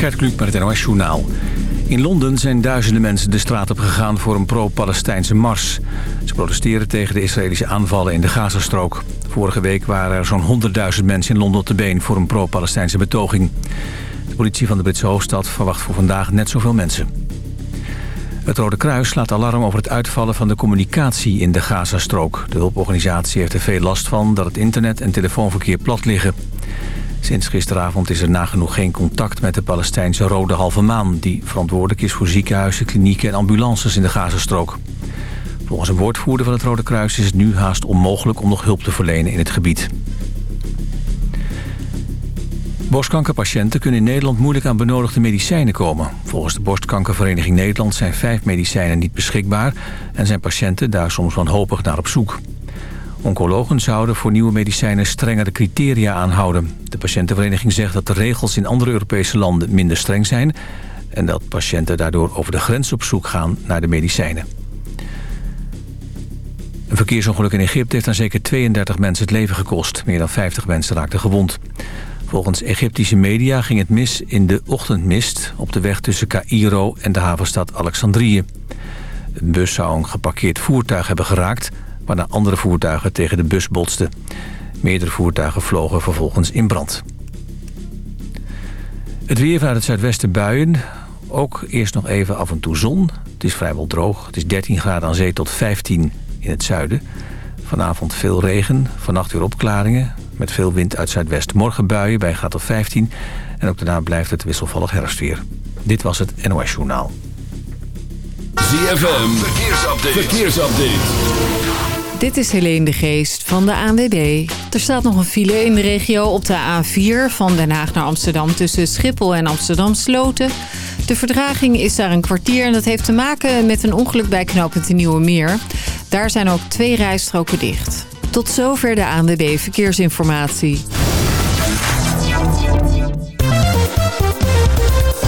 Gert met het NOS Journaal. In Londen zijn duizenden mensen de straat op gegaan voor een pro-Palestijnse mars. Ze protesteren tegen de Israëlische aanvallen in de Gazastrook. Vorige week waren er zo'n 100.000 mensen in Londen op de been voor een pro-Palestijnse betoging. De politie van de Britse hoofdstad verwacht voor vandaag net zoveel mensen. Het Rode Kruis slaat alarm over het uitvallen van de communicatie in de Gazastrook. De hulporganisatie heeft er veel last van dat het internet en telefoonverkeer plat liggen. Sinds gisteravond is er nagenoeg geen contact met de Palestijnse Rode Halve Maan... die verantwoordelijk is voor ziekenhuizen, klinieken en ambulances in de Gazastrook. Volgens een woordvoerder van het Rode Kruis is het nu haast onmogelijk om nog hulp te verlenen in het gebied. Borstkankerpatiënten kunnen in Nederland moeilijk aan benodigde medicijnen komen. Volgens de Borstkankervereniging Nederland zijn vijf medicijnen niet beschikbaar... en zijn patiënten daar soms wanhopig naar op zoek. Oncologen zouden voor nieuwe medicijnen strengere criteria aanhouden. De patiëntenvereniging zegt dat de regels in andere Europese landen minder streng zijn... en dat patiënten daardoor over de grens op zoek gaan naar de medicijnen. Een verkeersongeluk in Egypte heeft aan zeker 32 mensen het leven gekost. Meer dan 50 mensen raakten gewond. Volgens Egyptische media ging het mis in de ochtendmist... op de weg tussen Cairo en de havenstad Alexandrië. Een bus zou een geparkeerd voertuig hebben geraakt waarna andere voertuigen tegen de bus botsten. Meerdere voertuigen vlogen vervolgens in brand. Het weer vanuit het zuidwesten buien. Ook eerst nog even af en toe zon. Het is vrijwel droog. Het is 13 graden aan zee tot 15 in het zuiden. Vanavond veel regen, vannacht weer opklaringen... met veel wind uit zuidwest. Morgen buien bij gaat tot 15. En ook daarna blijft het wisselvallig herfstweer. Dit was het NOS Journaal. ZFM, verkeersupdate. verkeersupdate. Dit is Helene de Geest van de ANWB. Er staat nog een file in de regio op de A4 van Den Haag naar Amsterdam... tussen Schiphol en Amsterdam Sloten. De verdraging is daar een kwartier en dat heeft te maken met een ongeluk bij knooppunt de Nieuwe Meer. Daar zijn ook twee rijstroken dicht. Tot zover de ANWB Verkeersinformatie.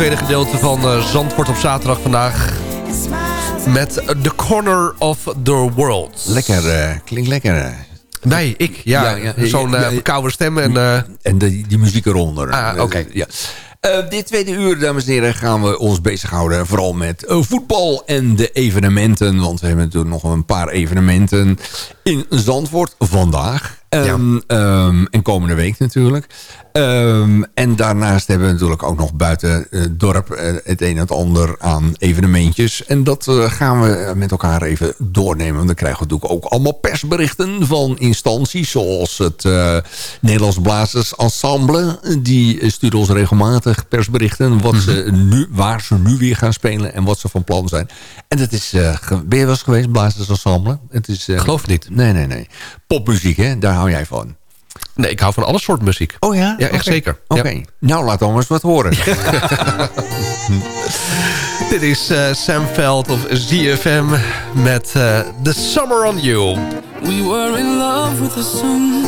Tweede gedeelte van uh, Zandvoort op zaterdag vandaag. Met The Corner of the World. Lekker, uh, klinkt lekker. Nee, ik. Ja, ja, ja zo'n uh, koude stem. En, en de, die muziek eronder. Ah, oké. Ja. Dit tweede uur, dames en heren, gaan we ons bezighouden vooral met voetbal en de evenementen. Want we hebben natuurlijk nog een paar evenementen in Zandvoort vandaag. Um, um, en komende week natuurlijk. Um, en daarnaast hebben we natuurlijk ook nog buiten het dorp uh, het een en het ander aan evenementjes. En dat uh, gaan we met elkaar even doornemen. Want dan krijgen we natuurlijk ook allemaal persberichten van instanties. Zoals het uh, Nederlands Blazers Ensemble. Die sturen ons regelmatig persberichten. Wat ze Mhm. nu, waar ze nu weer gaan spelen en wat ze van plan zijn. En dat is... ben je wel eens geweest, Blazers Ensemble? Het is, Geloof niet. Nee, nee, nee. Popmuziek, hè? Daar hou jij van. Nee, ik hou van alle soorten muziek. Oh ja? Ja, echt okay. zeker. Oké. Ja. Nou, laat ons wat horen. Dit is uh, Sam Veld of ZFM met uh, The Summer on You. We were in love with the sun.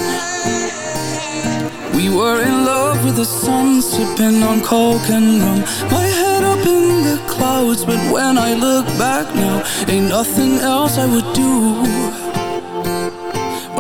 We were in love with the sun, sipping on coke and rum. My head up in the clouds, but when I look back now, ain't nothing else I would do.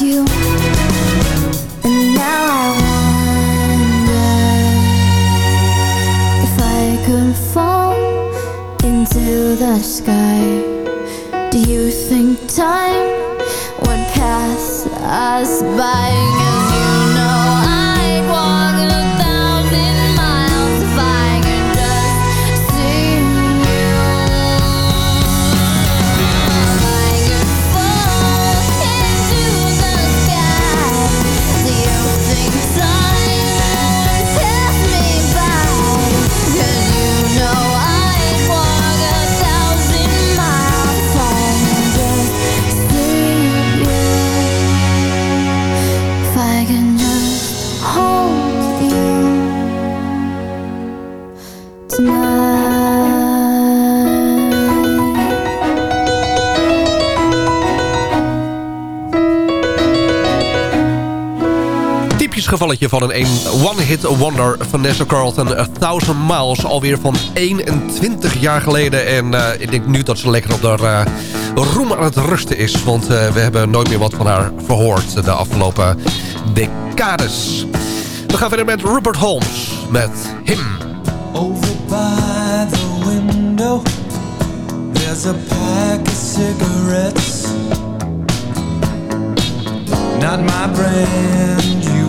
You, and now I wonder if I could fall into the sky. Do you think time would pass us by? Gevalletje van een one-hit wonder Vanessa Carlton. A Thousand Miles, alweer van 21 jaar geleden. En eh, ik denk nu dat ze lekker op de uh, roem aan het rusten is. Want eh, we hebben nooit meer wat van haar verhoord de afgelopen decades. We gaan verder met Rupert Holmes, met Him. Over by the window, there's a pack of cigarettes. Not my brand,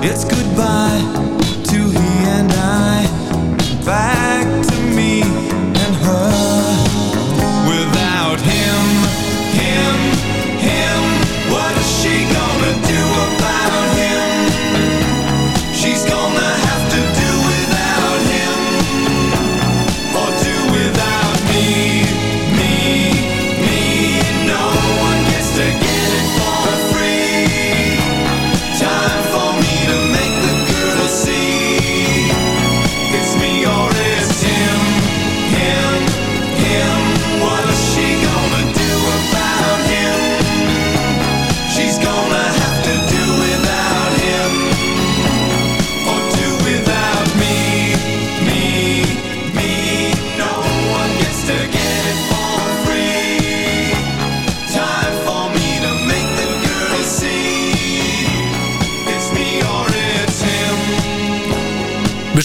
It's goodbye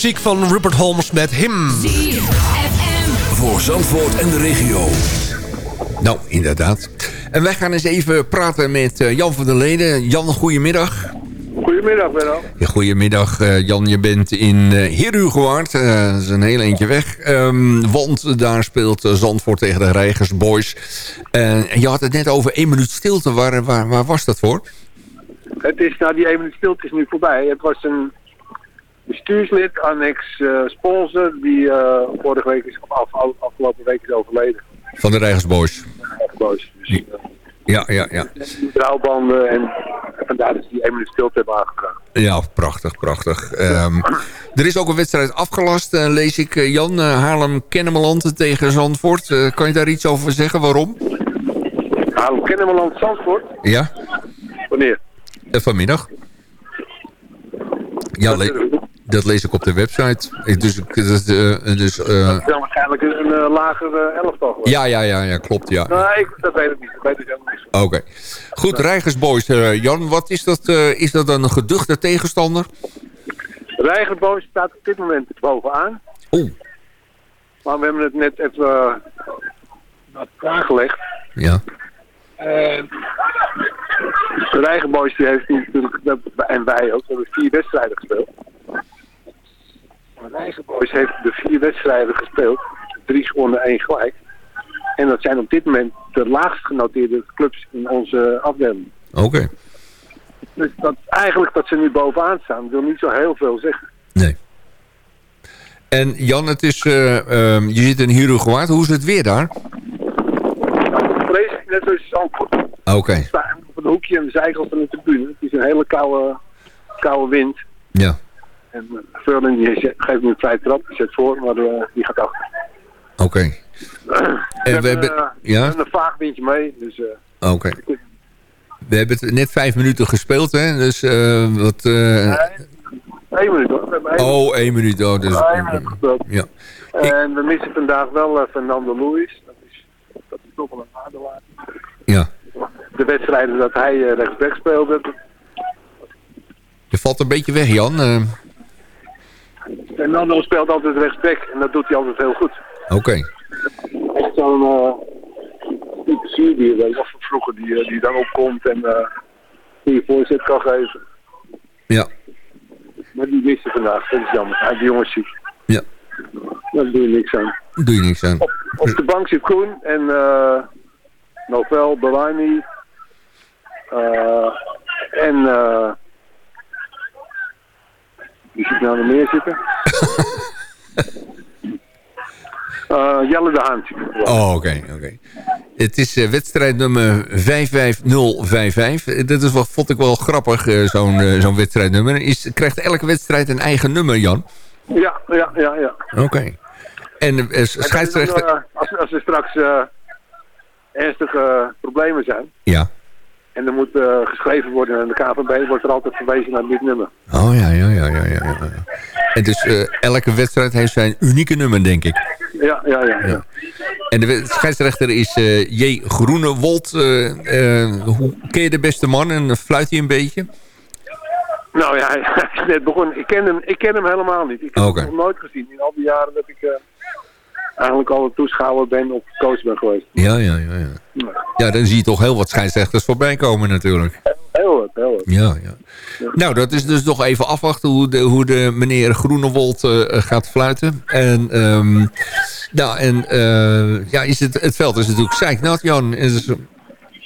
Muziek van Rupert Holmes met Him. Voor Zandvoort en de regio. Nou, inderdaad. En wij gaan eens even praten met eh, Jan van der Leden. Jan, goedemiddag. Goedemiddag, Benno. Ja, goedemiddag, eh, Jan. Je bent in uh. Eh, dat is een heel eentje weg. Ehm, want daar speelt Zandvoort tegen de Reigers Boys. En je had het net over één minuut stilte. Waar, waar, waar was dat voor? Het is, nou die 1 minuut stilte is nu voorbij. Het was een bestuurslid, annex eh, sponsor, die eh, vorige week is, af, af- afgelopen week is overleden. Van de Reigers Boys. Echt boos. Dus uh, Ja, ja, ja. trouwbanden en vandaar dat ze die 1 minuut stilte hebben aangevraagd. Ja, prachtig, prachtig. Ehm, er is ook een wedstrijd afgelast, eh, lees ik, eh, Jan. eh, Haarlem-Kennemerland tegen Zandvoort. Eh, kan je daar iets over zeggen? Waarom? Hallo, Kennemerland Zandvoort. Ja, Wanneer? eh, vanmiddag. Ja, le- dat lees ik op de website. Ik, dus, ik- dat, eh, dus eh, Het is dan waarschijnlijk een, eh, lager eh, elftal. ja, ja, ja, ja, klopt, ja. Nee, ik, dat weet ik niet. Dat weet ik helemaal niet. Oké. Goed, Rijgersboys. Jan, wat is dat? is dat een geduchte tegenstander? Rijgerboos staat op dit moment bovenaan. Oeh. Maar we hebben het net even uh, wat klaargelegd. Ja. En de Rijgenboys die heeft natuurlijk, en wij ook, we hebben vier wedstrijden gespeeld. De Rijgenboys heeft de vier wedstrijden gespeeld. Drie gewonnen, één gelijk. En dat zijn op dit moment de laagst genoteerde clubs in onze afdeling. Oké. Dus dat, eigenlijk dat ze nu bovenaan staan, wil niet zo heel veel zeggen. Nee. En Jan, het is, eh, ehm, je zit in Heerhugowaard. Hoe is het weer daar? Vreselijk, net zoals Zandvoort. Oké. We staan op een hoekje en de zijkant van de tribune. Het is een hele koude, koude wind. Ja. En uh, Verlin die geeft nu een vrije trap, die zet voor, maar eh, die gaat achter. Oké. we, we hebben- eh, ja? we hebben een vaag windje mee, dus eh, Oké. We hebben het net vijf minuten gespeeld, hè? Dus eh, wat... eh, één minuut hoor. Één oh, één minuut. Oh, dus, één minuut gespeeld. ja. En we missen vandaag wel eh, Fernando Luis. Dat is, dat is toch wel een aardelaar. ja. De wedstrijden dat hij eh, rechtsback speelde, Je valt een beetje weg, Jan. Eh, Fernando speelt altijd rechtsback en dat doet hij altijd heel goed. Oké. Echt zo'n uh, type Syrië, weet je, vroeger, die, eh, die dan opkomt en eh die je voorzet kan geven. Ja. Maar die missen vandaag, dat is jammer. Hij die jongens ziek. Ja. Daar doe je niks aan. Doe je niks aan. Op de bank zit Koen en eh Novel, Belani eh en eh wie zit nou nog meer zitten? Eh, Jelle de Haan. Oh, oké. oké. Het is eh, wedstrijd nummer 55055. Eh, Dat is wel, vond ik wel grappig, eh, zo'n zo'n wedstrijdnummer. Is, krijgt elke wedstrijd een eigen nummer, Jan? Ja, ja, ja, ja. Oké. En En scheidsrechter... dan, als, als er straks ernstige problemen zijn Ja. En er moet eh, geschreven worden aan de KVB, wordt er altijd verwezen naar dit nummer. Oh, ja, ja, ja, ja, ja. ja. En dus eh, elke wedstrijd heeft zijn unieke nummer, denk ik. Ja, ja, ja. ja. En de scheidsrechter is eh, J. Groenewold. Hoe ken je de beste man en fluit hij een beetje? Nou ja, hij is net begonnen. Ik ken hem, ik ken hem helemaal niet. Ik heb hem nog nooit gezien. In al die jaren dat ik eigenlijk al een toeschouwer ben of coach ben geweest. Ja, ja, ja. ja. Ja, dan zie je toch heel wat scheidsrechters voorbij komen natuurlijk. Heel wat, heel wat. Ja, ja. Nou, dat is dus nog even afwachten hoe de, hoe de meneer Groenewold eh, gaat fluiten. En, ehm, nou, en eh, ja, is het, het veld is natuurlijk zeiknat, Jan. Is,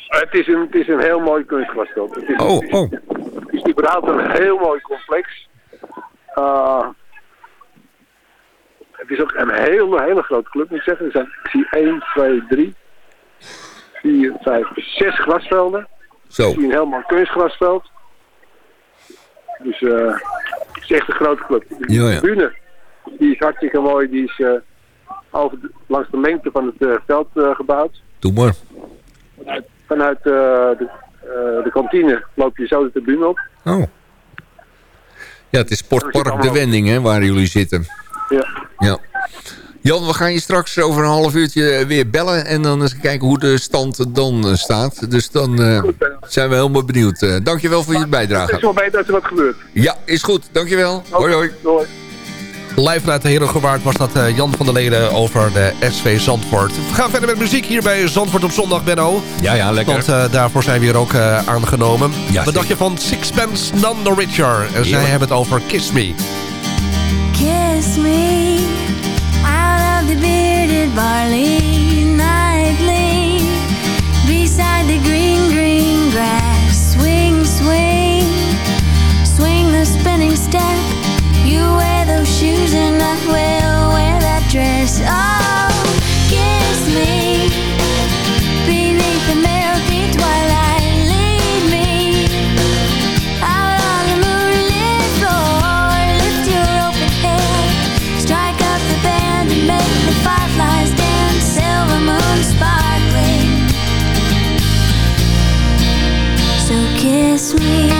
Het is een, het is een heel mooi kunstgrasveld. Het is, oh, oh. Het is überhaupt een heel mooi complex. Uh, het is ook een hele, hele grote club, moet ik zeggen. Er zijn, ik zie 1, 2, 3, 4, 5, 6 grasvelden. Zo. Ik zie een mooi kunstgrasveld. Dus uh, het is echt een grote club. De Ja, tribune, die is hartstikke mooi. Die is uh, over de- langs de lengte van het uh, veld gebouwd. Doe maar. Vanuit uh, de, de kantine loop je zo de tribune op. Oh. Ja, het is Sportpark De Wending, hè, waar jullie zitten. Ja. Ja. Jan, we gaan je straks over een half uurtje weer bellen... en dan eens kijken hoe de stand dan eh, staat. Dus dan eh, zijn we helemaal benieuwd. Eh, dankjewel voor je Het is bijdrage. wel beter dat er wat gebeurt. Ja, is goed. Dankjewel. Hoi, hoi. Doei. Live vanuit de Herengewaard was dat eh, Jan van der Leden over de SV Zandvoort. We gaan verder met muziek hier bij Zandvoort op zondag, Benno. Ja, ja, lekker. Want eh, daarvoor zijn we hier ook eh, aangenomen. Ja, Wat zeker. dacht je van Sixpence None the Richer? En zij hebben het over Kiss Me. Kiss me out of the bearded barley nightly beside the green, green grass. Swing, swing, swing the spinning step. You wear those shoes and I will wear that dress. Oh, kiss me me.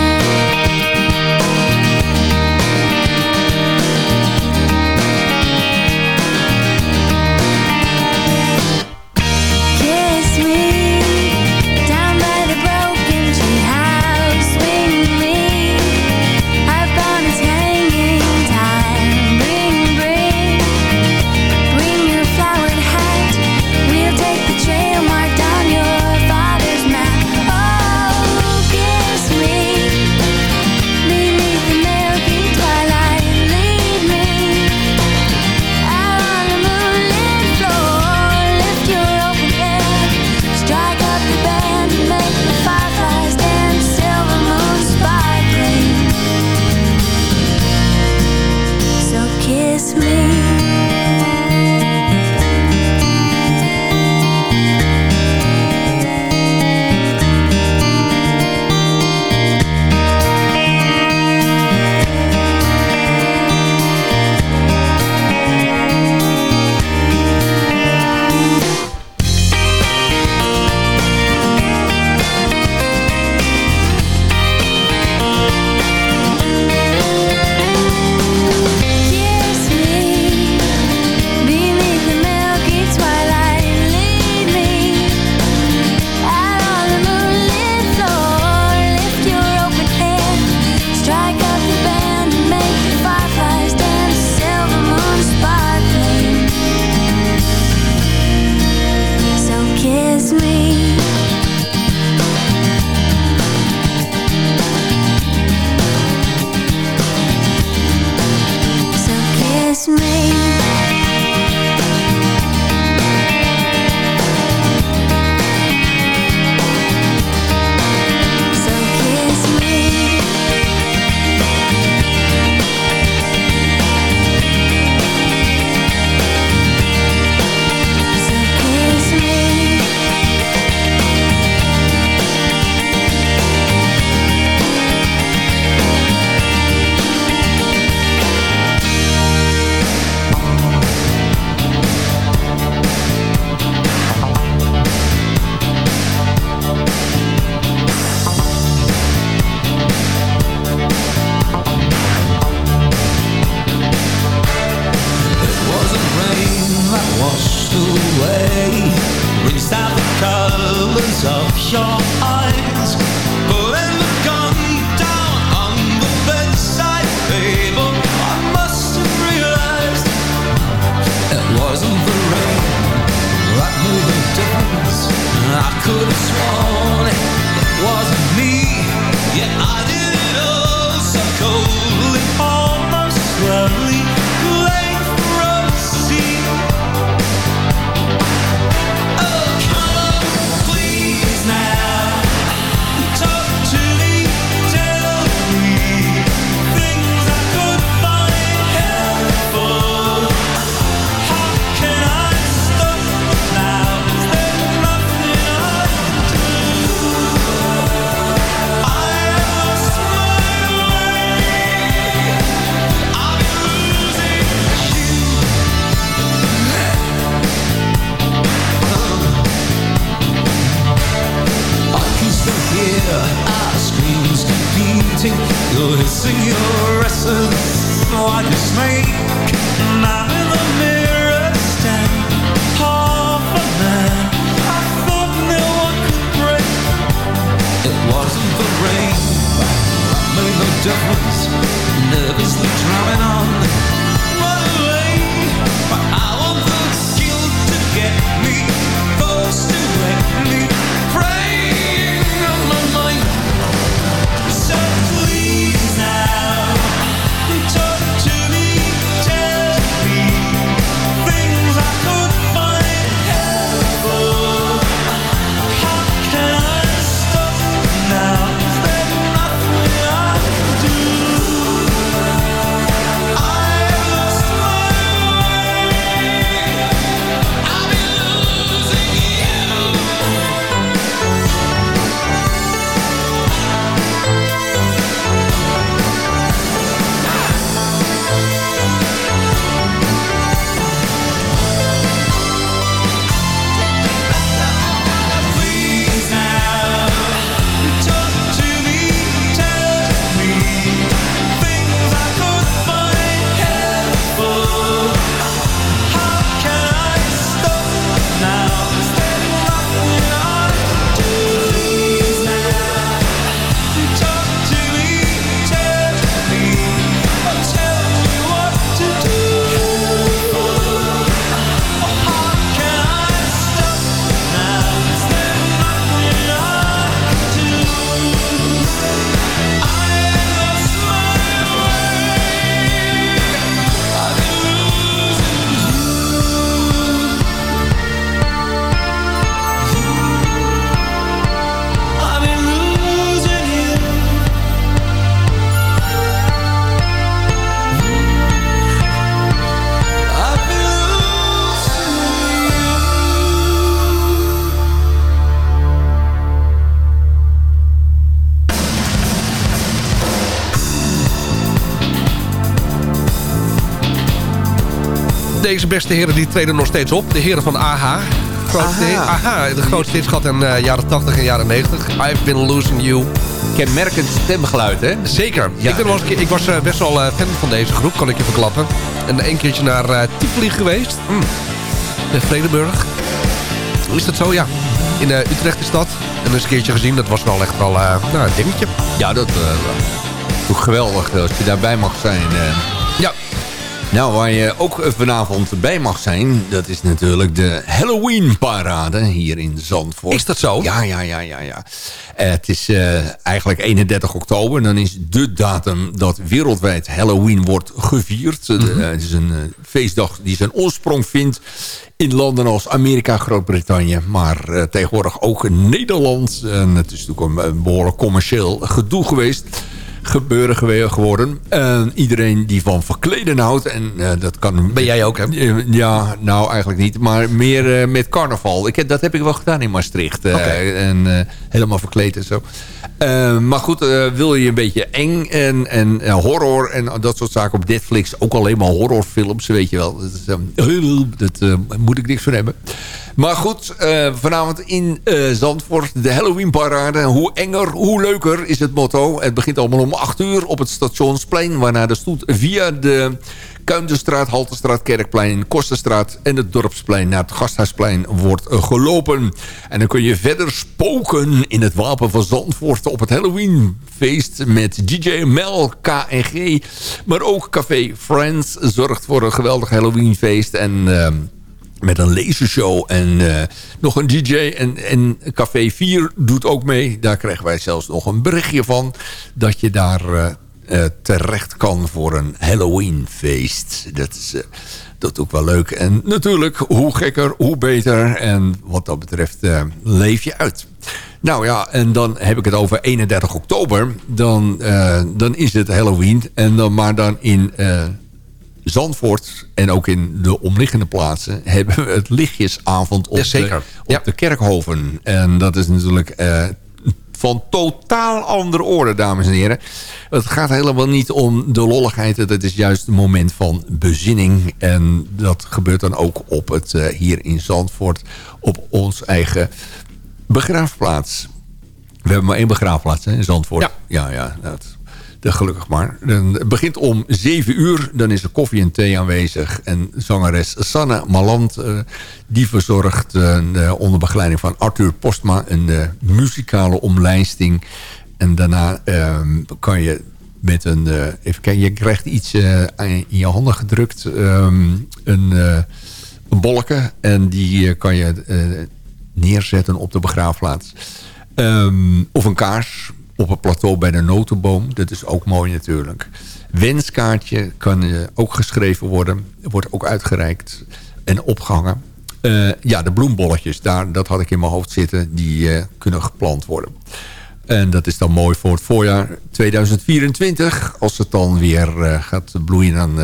Deze beste heren die treden nog steeds op. De heren van. Grootste hit- AHA, de grootste hit gehad in de jaren 80 en jaren 90. I've been losing you. Kenmerkend stemgeluid, hè? Zeker. Ja. ik, ben wel eens ik was eh, best wel eh, fan van deze groep, kan ik je verklappen. En een keertje naar Tivoli geweest. Hmm. In Vredenburg. Is dat zo? Ja. In Utrecht is dat. En eens een keertje gezien. Dat was wel echt wel nou, een dingetje. Ja, dat toch geweldig als je daarbij mag zijn. Eh. Nou, waar je ook vanavond bij mag zijn... dat is natuurlijk de Halloween-parade hier in Zandvoort. Is dat zo? Ja, ja, ja, ja. ja. Eh, het is eh, eigenlijk 31 oktober. Dan is de datum dat wereldwijd Halloween wordt gevierd. Eh, Mhm. het is een eh, feestdag die zijn oorsprong vindt... in landen als Amerika, Groot-Brittannië... maar eh, tegenwoordig ook in Nederland. En het is natuurlijk een behoorlijk commercieel gedoe geweest gebeuren geworden. Eh, iedereen die van verkleden houdt. En eh, dat kan... Ben jij ook, hè? Ja, nou eigenlijk niet. Maar meer eh, met carnaval. Ik, heb- dat heb ik wel gedaan in Maastricht. eh. En helemaal verkleed en zo. Maar goed, wil je een beetje eng en, en horror en dat soort zaken op Netflix. Ook alleen maar horrorfilms, weet je wel. Dat, is, eh, dat moet ik niks van hebben. Maar goed, eh, vanavond in eh, Zandvoort de Halloween parade. Hoe enger, hoe leuker is het motto. Het begint allemaal om 8 uur op het stationsplein. Waarna de stoet via de Kuinderstraat, Haltestraat, Kerkplein, Kosterstraat en het Dorpsplein naar het Gasthuisplein wordt gelopen. En dan kun je verder spoken in het Wapen van Zandvoort op het Halloweenfeest met DJ Mel, KNG. Maar ook Café Friends zorgt voor een geweldig Halloweenfeest. En... ehm, met een lasershow en eh, nog een DJ. En, Café 4 doet ook mee. Daar krijgen wij zelfs nog een berichtje van... dat je daar eh, eh, terecht kan voor een Halloween-feest. Dat is, dat ook wel leuk. En natuurlijk, hoe gekker, hoe beter. En wat dat betreft leef je uit. Nou ja, en dan heb ik het over 31 oktober. Dan, dan is het Halloween. En dan, maar dan in Zandvoort en ook in de omliggende plaatsen... hebben we het lichtjesavond op, Ja, zeker. De, op Ja. de Kerkhoven. En dat is natuurlijk... eh, van totaal andere orde, dames en heren. Het gaat helemaal niet om de lolligheid. Het is juist een moment van bezinning. En dat gebeurt dan ook op het, eh, hier in Zandvoort... op ons eigen begraafplaats. We hebben maar één begraafplaats hè, in Zandvoort. Ja. ja, ja dat, dat gelukkig maar. Het begint om zeven uur. Dan is er koffie en thee aanwezig. En zangeres Sanne Maland... eh, die verzorgt eh, de- onder begeleiding van Arthur Postma... een eh, muzikale omlijsting. En daarna ehm, kan je met een... even kijken, je krijgt iets in je handen gedrukt. ehm, een, een bolleke. En die kan je neerzetten op de begraafplaats. Ehm, of een kaars op het plateau bij de notenboom. Dat is ook mooi natuurlijk. Wenskaartje kan eh, ook geschreven worden. Wordt ook uitgereikt en opgehangen. Eh, ja, de bloembolletjes, daar, dat had ik in mijn hoofd zitten. Die eh, kunnen geplant worden. En dat is dan mooi voor het voorjaar 2024. Als het dan weer gaat bloeien, dan,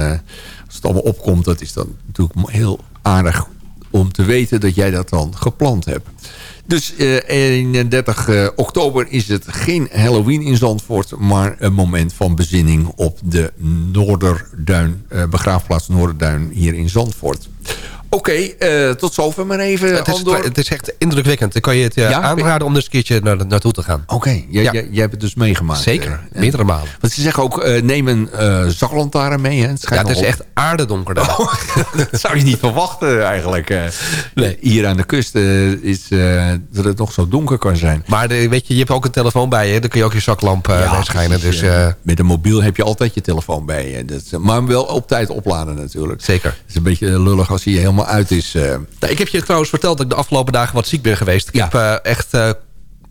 als het allemaal opkomt... dat is dan natuurlijk heel aardig om te weten dat jij dat dan geplant hebt. Dus eh 31 eh, oktober is het geen Halloween in Zandvoort... maar een moment van bezinning op de Noorderduin, eh, begraafplaats Noorderduin hier in Zandvoort. Oké, eh, tot zover maar even, Het is, Andor. het is echt indrukwekkend. Dan kan je het je Ja? aanraden om er eens een keertje naar, naartoe te gaan. Oké, jij, Ja. jij, jij hebt het dus meegemaakt. Zeker, eh. meerdere malen. Want ze zeggen ook, eh, neem een eh zaklantaarn mee. Hè? Het, Ja, het is echt aardedonker daar. dat zou je niet verwachten eigenlijk. eh. Nee. Hier aan de kust eh, is eh, dat het nog zo donker kan zijn. Maar de, weet je, je hebt ook een telefoon bij je. Dan kun je ook je zaklamp eh bij schijnen. Dus eh, eh, met een mobiel heb je altijd je telefoon bij je. Dat, maar wel op tijd opladen natuurlijk. zeker. Het is een beetje lullig als hij helemaal uit is. eh. Nou, ik heb je trouwens verteld dat ik de afgelopen dagen wat ziek ben geweest. Ik Ja. heb eh, echt eh,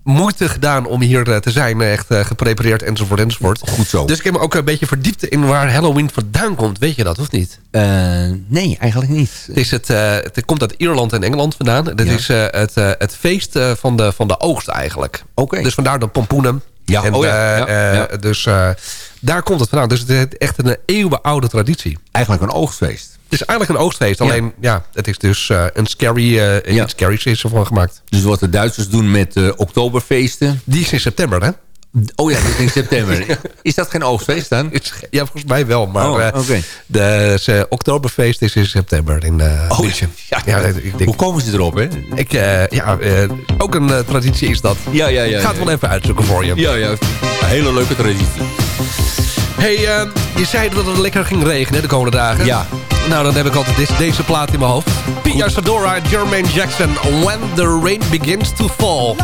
moeite gedaan om hier te zijn. Echt geprepareerd enzovoort enzovoort. Goed zo. Dus ik heb me ook een beetje verdiept in waar Halloween vandaan komt. Weet je dat of niet? Nee, eigenlijk niet. Het, is het, eh, het komt uit Ierland en Engeland vandaan. Dit Ja. is het, het feest van, de, van de oogst eigenlijk. Oké. Dus vandaar de pompoenen. Ja, En, oh ja, ja, ja. Dus daar komt het vandaan. Dus het is echt een eeuwenoude traditie. Eigenlijk een oogstfeest. Het is eigenlijk een oogstfeest. Alleen, ja, het is dus eh, een scary, eh Ja. iets scary's is ervan gemaakt. Dus wat de Duitsers doen met eh, oktoberfeesten. Die is in september, hè? Oh ja, dat is in september. Is dat geen oogstfeest dan? Ja, volgens mij wel. Maar Oh, de Oktoberfeest is in september in Oh, München. ja, Ja, ik denk, Hoe komen ze erop, hè? ik, ja ook een traditie is dat. Ja, ja, ja. Ik ga het wel even uitzoeken voor je. Ja, ja. Een hele leuke traditie. Hey, eh, je zei dat het lekker ging regenen de komende dagen. Ja. Nou, dan heb ik altijd deze, deze plaat in mijn hoofd. Pia Sadora, Jermaine Jackson. When the rain begins to fall.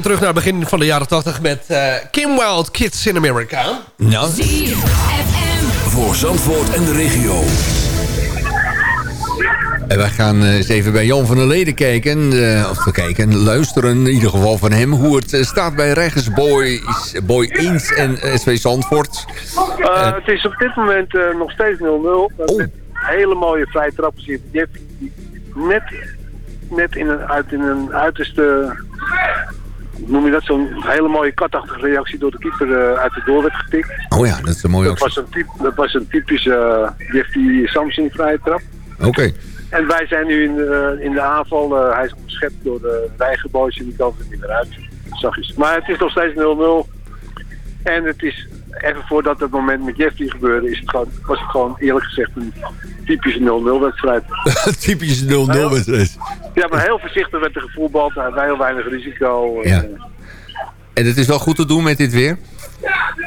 Terug naar het begin van de jaren 80 met eh, Kim Wilde, Kids in America. Nou, Voor Zandvoort en de regio. en wij gaan eh, eens even bij Jan van der Leden kijken. eh, of te kijken, luisteren in ieder geval van hem. Hoe het staat bij Regens Boy, Boy Eens en SV Zandvoort. Eh, het is op dit moment eh, nog steeds 0-0. Dat met hele mooie vrije trappen zit. Je hebt die net, net in een, uit, in een uiterste... Noem je dat zo'n hele mooie katachtige reactie door de keeper eh, uit de doel werd getikt. Oh ja, dat is een mooie Dat actie. was een, typ, dat was een typische, eh, die heeft die Samsung vrije trap. Oké. En wij zijn nu in de, in de aanval. eh, hij is onderschept door de Rijgenboys en die kan er niet meer uit. Zachtjes. Maar het is nog steeds 0-0. En het is, even voordat het moment met Jeffrey gebeurde, is het gewoon, was het gewoon eerlijk gezegd een typische 0-0 wedstrijd. Typisch 0-0 wedstrijd. Ja, maar heel voorzichtig werd er gevoetbald. Heel weinig risico. Ja. En het is wel goed te doen met dit weer?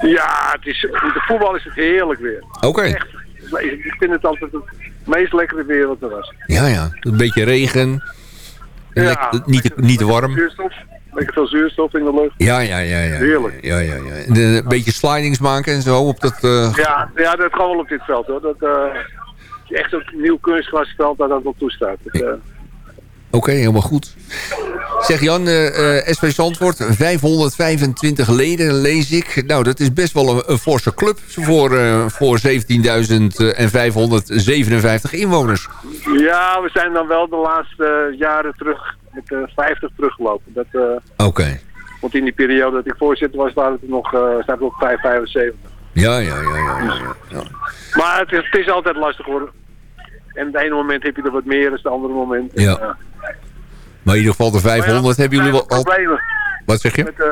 ja, het is, de voetbal is het heerlijk weer. Oké. Ik vind het altijd het meest lekkere weer wat er was. Ja, ja. Een beetje regen. Ja, Lek- niet, te, niet warm. Zuurstof, lekker veel zuurstof in de lucht. Ja, ja, ja. ja. Heerlijk. Ja, ja, ja. Eh, een beetje slidings maken en zo op dat... eh, Ja, ja, dat kan wel op dit veld hoor. Dat, eh, echt een nieuw kunstgrasveld dat dat wel toestaat. Dus, Oké, helemaal goed. Zeg Jan, eh eh, SV Zandvoort, 525 leden lees ik. Nou, dat is best wel een, een forse club voor, eh, voor 17.557 inwoners. ja, we zijn dan wel de laatste jaren terug met eh 50 teruggelopen. Dat, Oké. want in die periode dat ik voorzitter was, waren het nog, staat op 575. Ja, ja, ja, ja, ja, ja. Maar het is, het is altijd lastig hoor. En het ene moment heb je er wat meer dan het andere moment. Ja. En, Maar in ieder geval de maar ja, 500 hebben jullie we wel al... hebben Problemen. Wat zeg je? Met, eh,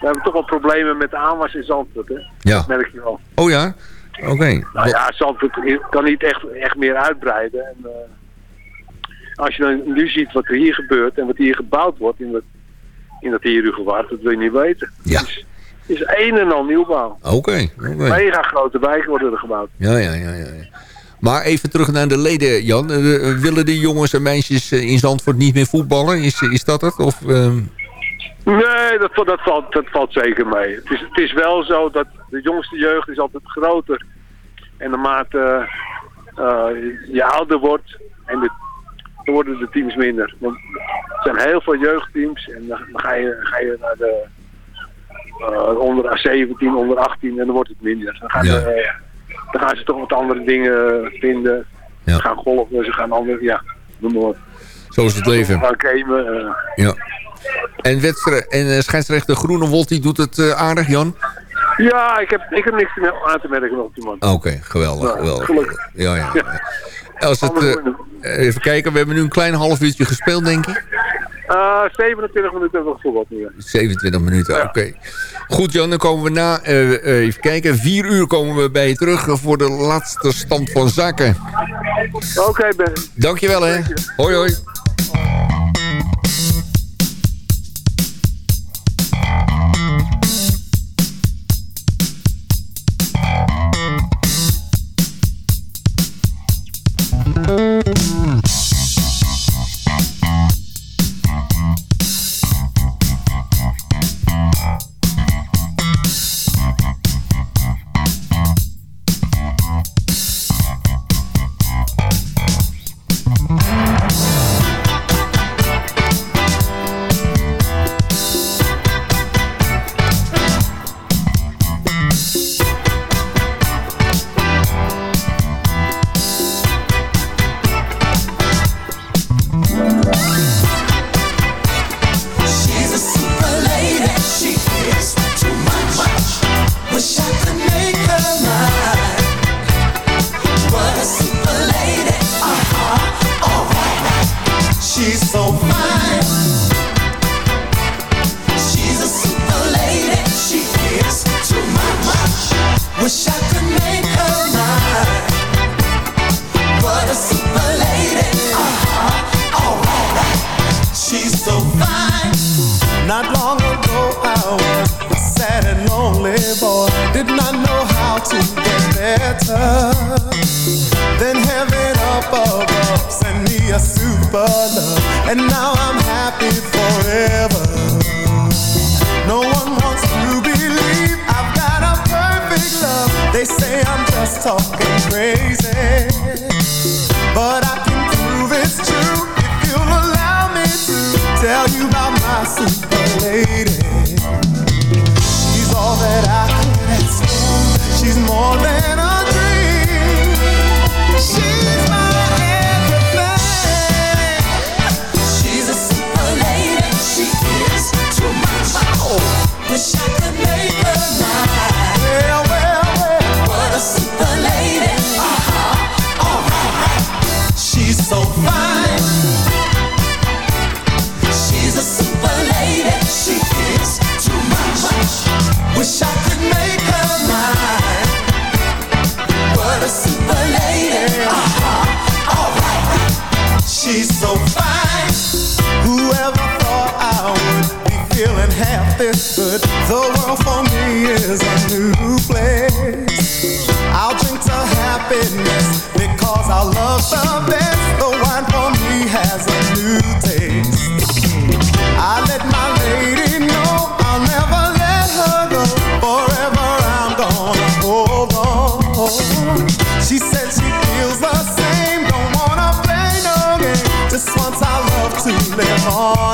we hebben toch wel problemen met de aanwas in Zandvoort. Hè? Ja. Dat merk je wel. Oh ja? Oké. Nou ja, Zandvoort kan niet echt, echt meer uitbreiden. En, eh, als je dan nu ziet wat er hier gebeurt en wat hier gebouwd wordt in dat, in dat dat wil je niet weten. Ja. Het is, een en al nieuwbouw. Oké. oké. Mega grote wijken worden er gebouwd. Ja, ja, ja, ja. Maar even terug naar de leden, Jan. Eh, eh, willen de jongens en meisjes eh, in Zandvoort niet meer voetballen? Is, is dat het? Of, ehm, Nee, dat, dat, valt, dat valt zeker mee. Het is, het is wel zo dat de jongste jeugd is altijd groter. En naarmate eh, je ouder wordt, en de, dan worden de teams minder. Want er zijn heel veel jeugdteams en dan, dan ga, je, ga je naar de eh, onder 17, onder 18 en dan wordt het minder. Dan gaan, Ja. Dan gaan ze toch wat andere dingen vinden. Ja. Ze gaan golfen, ze gaan andere, ja, noem maar zo is het leven. Gaan gamen. eh. Ja. En, en uh, scheidsrechter Groenewold die doet het eh, aardig, Jan? Ja, ik heb, ik heb niks meer aan te merken op die man. Oké, geweldig. Ja, geweldig. gelukkig. Ja, ja. Ja. Als het, even kijken, we hebben nu een klein half uurtje gespeeld, denk ik. Eh, 27 minuten hebben we gevoetbald nu. 27 minuten, Ja. oké. Goed Jan, dan komen we na, eh, even kijken, vier uur komen we bij je terug voor de laatste stand van zaken. Oké, Ben. Dankjewel hè. Hoi hoi. Then heaven above send me a super love. And now I'm happy forever. No one wants to believe I've got a perfect love. They say I'm just talking crazy. But I can prove it's true If you'll allow me to Tell you about my super lady. She's all that I could ask for. She's more than She's my The world for me is a new place. I'll drink to happiness because our love's the best. The wine for me has a new taste. I let my lady know I'll never let her go. Forever I'm gonna hold on. She said she feels the same. Don't wanna play no game. Just wants our love to live on.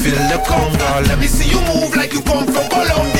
feel the conga. Let me see you move like you come from Colombia.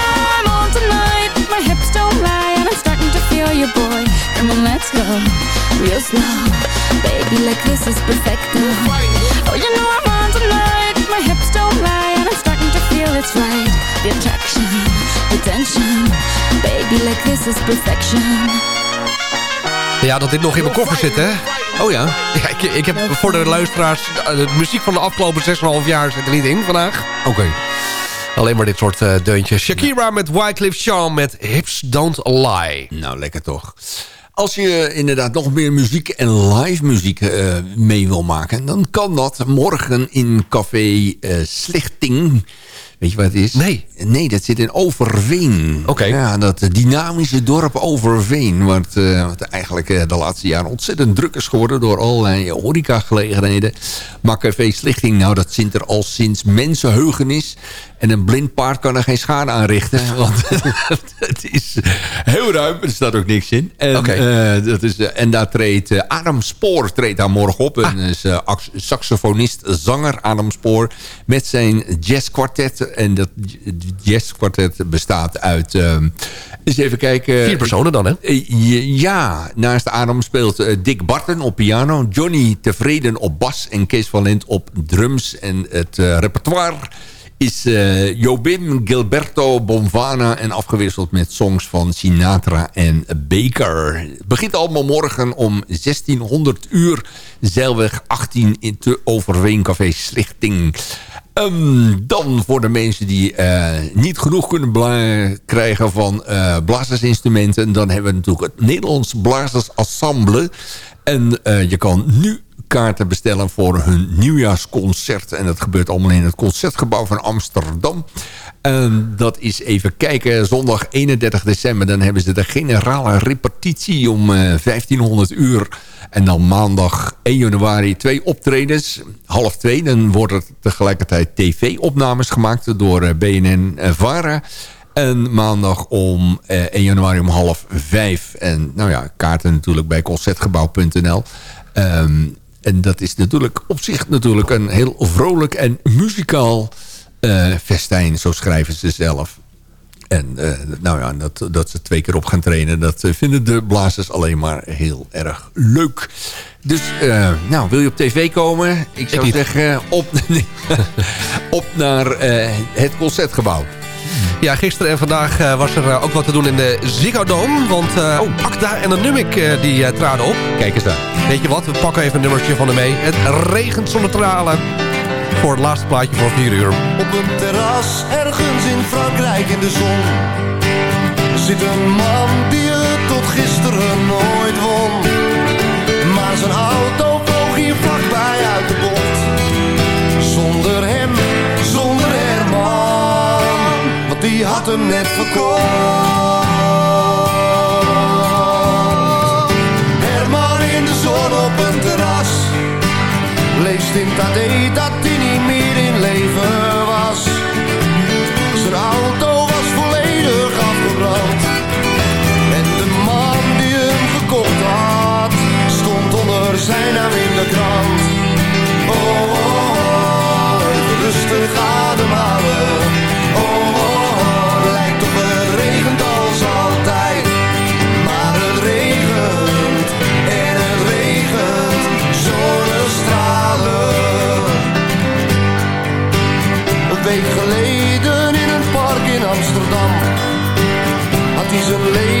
starting to feel you, boy. Come on, let's go, real slow. Baby, like this is perfecto. Oh, you know I'm on tonight, my hips don't lie, and I'm starting to feel it's right. The attraction, the tension. Baby, like this is perfection. Ja, dat dit nog in mijn koffer zit, hè? Oh ja? Ja, ik, ik heb voor de luisteraars... eh, De muziek van de afgelopen 6,5 jaar zit er niet in vandaag. Oké. Alleen maar dit soort eh, deuntjes. Shakira met Wycliffe Jean met Hips Don't Lie. Nou, lekker toch. Als je inderdaad nog meer muziek en live muziek eh, mee wil maken... dan kan dat morgen in Café eh, Slichting. Weet je wat het is? Nee. Nee, dat zit in Overveen. Oké. Ja, dat dynamische dorp Overveen. Wat, eh, wat eigenlijk eh, de laatste jaren ontzettend druk is geworden... door allerlei horecagelegenheden. Café Slichting, nou, dat zit er al sinds mensenheugenis. En een blind paard kan er geen schade aanrichten. Want het is heel ruim. Er staat ook niks in. En, Oké. eh, dat is, eh, en daar treedt eh, Adam Spoor treedt daar morgen op. Is, eh, ax- saxofonist, zanger Adam Spoor. Met zijn jazzkwartet. En dat jazzkwartet bestaat uit... eh, eens even kijken. Vier personen dan, hè? Eh, Ja, naast Adam speelt eh, Dick Barton op piano... Johnny Tevreden op bas en Kees van Lent op drums. En het eh, repertoire is eh, Jobim, Gilberto, Bonvana... en afgewisseld met songs van Sinatra en Baker. Het begint allemaal morgen om 1600 uur... Zeilweg 18 in te Overveen Café Slichting... Ehm, dan voor de mensen die eh, niet genoeg kunnen krijgen van eh, blazersinstrumenten... dan hebben we natuurlijk het Nederlands Blazersensemble. En eh, je kan nu kaarten bestellen voor hun nieuwjaarsconcert. En dat gebeurt allemaal in het Concertgebouw van Amsterdam. En dat is even kijken, zondag 31 december... dan hebben ze de generale repetitie om eh, 1500 uur... En dan maandag 1 januari twee optredens. Half twee, dan worden er tegelijkertijd tv-opnames gemaakt door eh, BNN en VARA. En maandag om eh, 1 januari om half vijf. En nou ja, kaarten natuurlijk bij concertgebouw.nl. Ehm, en dat is natuurlijk op zich natuurlijk een heel vrolijk en muzikaal eh, festijn. Zo schrijven ze zelf. En eh, nou ja, dat, dat ze twee keer op gaan trainen... dat eh, vinden de blazers alleen maar heel erg leuk. Dus, nou, wil je op tv komen? Ik zou zeggen, op, op naar het Concertgebouw. Ja, gisteren en vandaag eh, was er eh, ook wat te doen in de Ziggo Dome. Want eh Akda en de Numik eh, die eh, traden op. Kijk eens daar. Weet je wat, we pakken even een nummertje van hem mee. Het regent zonder tralen. Voor het laatste plaatje voor 4 uur. Op een terras ergens in Frankrijk in de zon Zit een man die het tot gisteren nooit won Maar zijn auto vloog hier vlakbij uit de die had hem net verkocht Herman in de zon op een terras Leest in Tadé dat hij niet meer in leven was. Zijn auto was volledig afgebrand. En de man die hem gekocht had, stond onder zijn naam in de krant. week geleden in een park in Amsterdam. Had hij zijn leven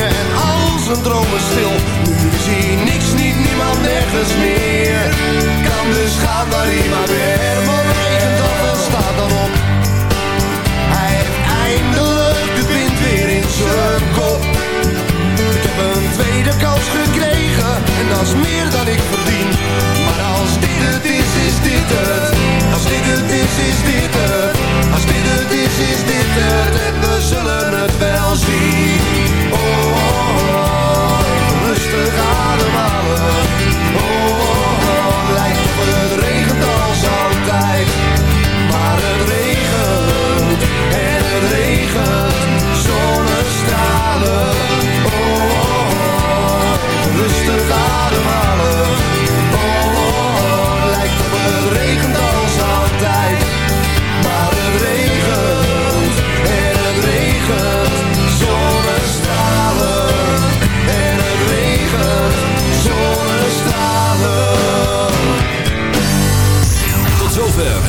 en al zijn dromen stil. Nu zie niks, niet niemand, nergens meer. Kan dus gaan waar hij maar weer. Herman regent af staat dan op. Hij heeft eindelijk de wind weer in zijn kop. Ik heb een tweede kans gekregen en dat is meer dan ik verdien. Maar als dit het is, is dit het. Als dit het is, is dit